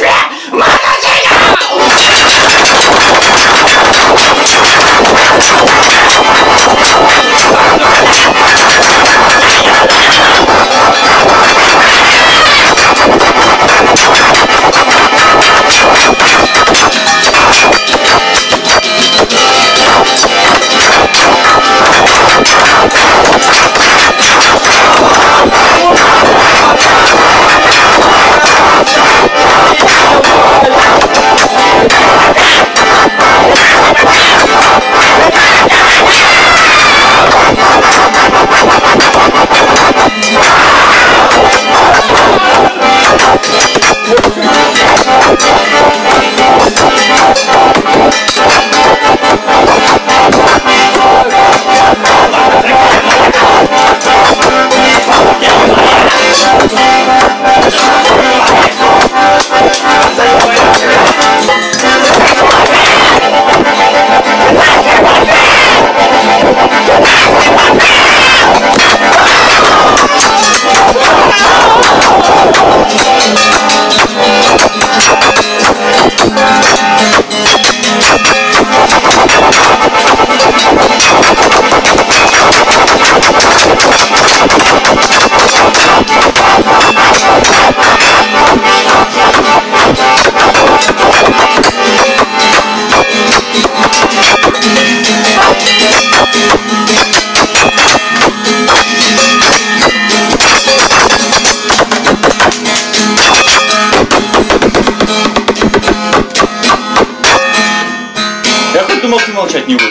Rush! думал, ты молчать не будешь.